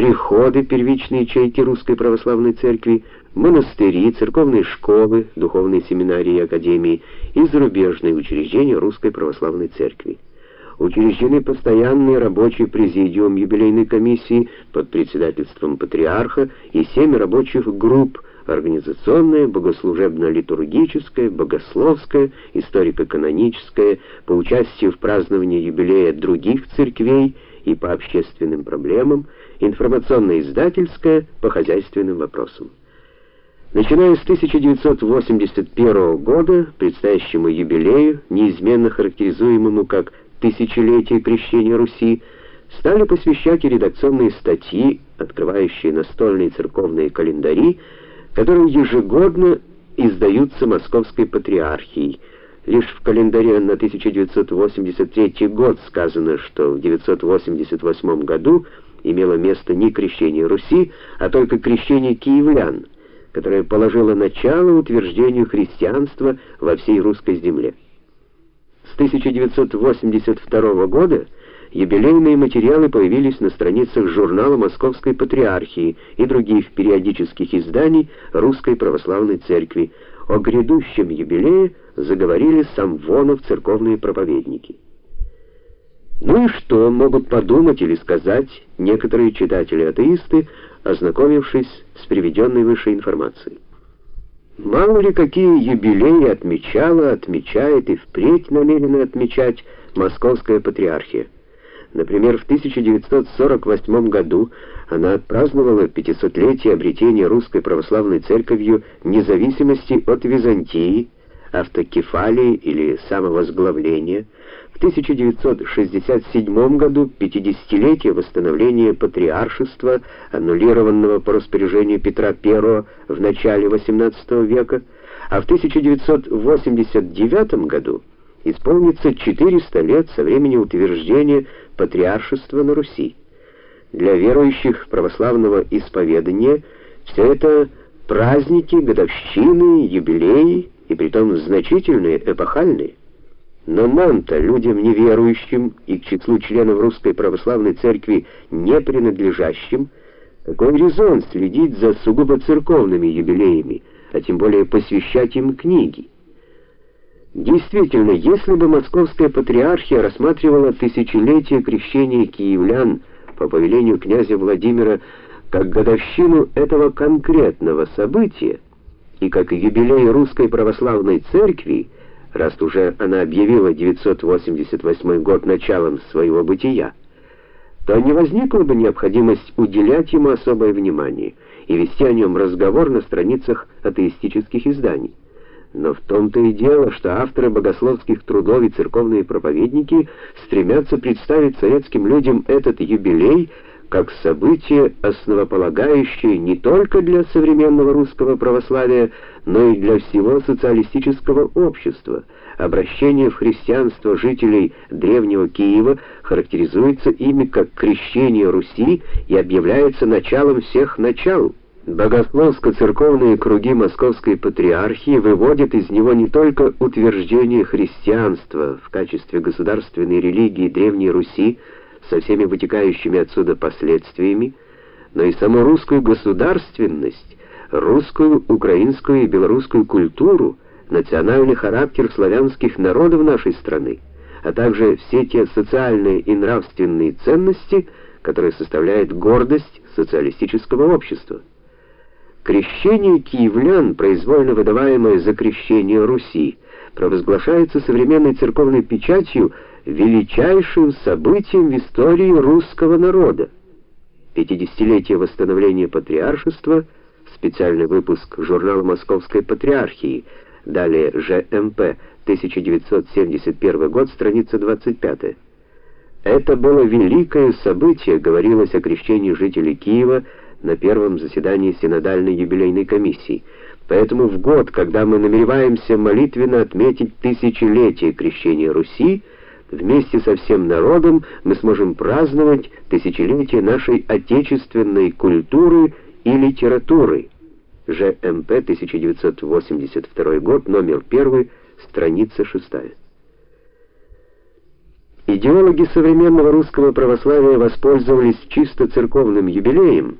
приходы, первичные ячейки Русской Православной Церкви, монастыри, церковные школы, духовные семинарии и академии и зарубежные учреждения Русской Православной Церкви. Учреждены постоянный рабочий президиум юбилейной комиссии под председательством патриарха и семь рабочих групп организационная, богослужебно-литургическая, богословская, историко-каноническая, по участию в праздновании юбилея других церквей и по общественным проблемам, информационно-издательская по хозяйственным вопросам. Начиная с 1981 года, предстоящему юбилею, неизменно характеризуемому как «тысячелетие крещения Руси», стали посвящать и редакционные статьи, открывающие настольные церковные календари, которые ежегодно издаются Московской патриархией. Лишь в календаре на 1983 год сказано, что в 988 году имело место не крещение Руси, а только крещение киевлян, которое положило начало утверждению христианства во всей русской земле. С 1982 года юбилейные материалы появились на страницах журнала Московской Патриархии и других периодических изданий Русской Православной Церкви. О грядущем юбилее заговорили самвонов церковные проповедники. Ну и что могут подумать или сказать некоторые читатели-атеисты, ознакомившись с приведенной выше информацией? Мало ли какие юбилеи отмечала, отмечает и впредь намерена отмечать Московская Патриархия. Например, в 1948 году она отпраздновала 500-летие обретения Русской Православной Церковью независимости от Византии, автокефалии или самовозглавления, в 1967 году 50-летие восстановления патриаршества, аннулированного по распоряжению Петра I в начале XVIII века, а в 1989 году исполнится 400 лет со времени утверждения патриаршества на Руси. Для верующих православного исповедания все это праздники, годовщины, юбилеи, и притом значительные, эпохальные. Но нам-то, людям неверующим и к числу членов Русской Православной Церкви не принадлежащим, какой резон следить за сугубо церковными юбилеями, а тем более посвящать им книги? Действительно, если бы Московская патриархия рассматривала тысячелетие крещения киевлян по повелению князя Владимира как годовщину этого конкретного события и как юбилей Русской православной церкви, раз уже она объявила 988 год началом своего бытия, то не возникла бы необходимость уделять ему особое внимание и вести о нем разговор на страницах атеистических изданий. Но в том-то и дело, что авторы богословских трудов и церковные проповедники стремятся представить советским людям этот юбилей как событие, основополагающее не только для современного русского православия, но и для всего социалистического общества. Обращение в христианство жителей древнего Киева характеризуется ими как крещение Руси и объявляется началом всех начал. Богословско-церковные круги Московской Патриархии выводят из него не только утверждение христианства в качестве государственной религии Древней Руси со всеми вытекающими отсюда последствиями, но и саму русскую государственность, русскую, украинскую и белорусскую культуру, национальный характер славянских народов нашей страны, а также все те социальные и нравственные ценности, которые составляют гордость социалистического общества. Крещение киевлян, произвольно выдаваемое за крещение Руси, провозглашается современной церковной печатью величайшим событием в истории русского народа. Пятидесятилетие восстановления патриаршества, специальный выпуск журнала Московской патриархии, далее ЖМП, 1971 год, страница 25. Это было великое событие, говорилось о крещении жителей Киева на первом заседании синодальной юбилейной комиссии. Поэтому в год, когда мы намереваемся молитвенно отметить тысячелетие крещения Руси, вместе со всем народом мы сможем праздновать тысячелетие нашей отечественной культуры и литературы. ЖМП 1982 год, номер 1, страница 6. Идеологи современного русского православия воспользовались чисто церковным юбилеем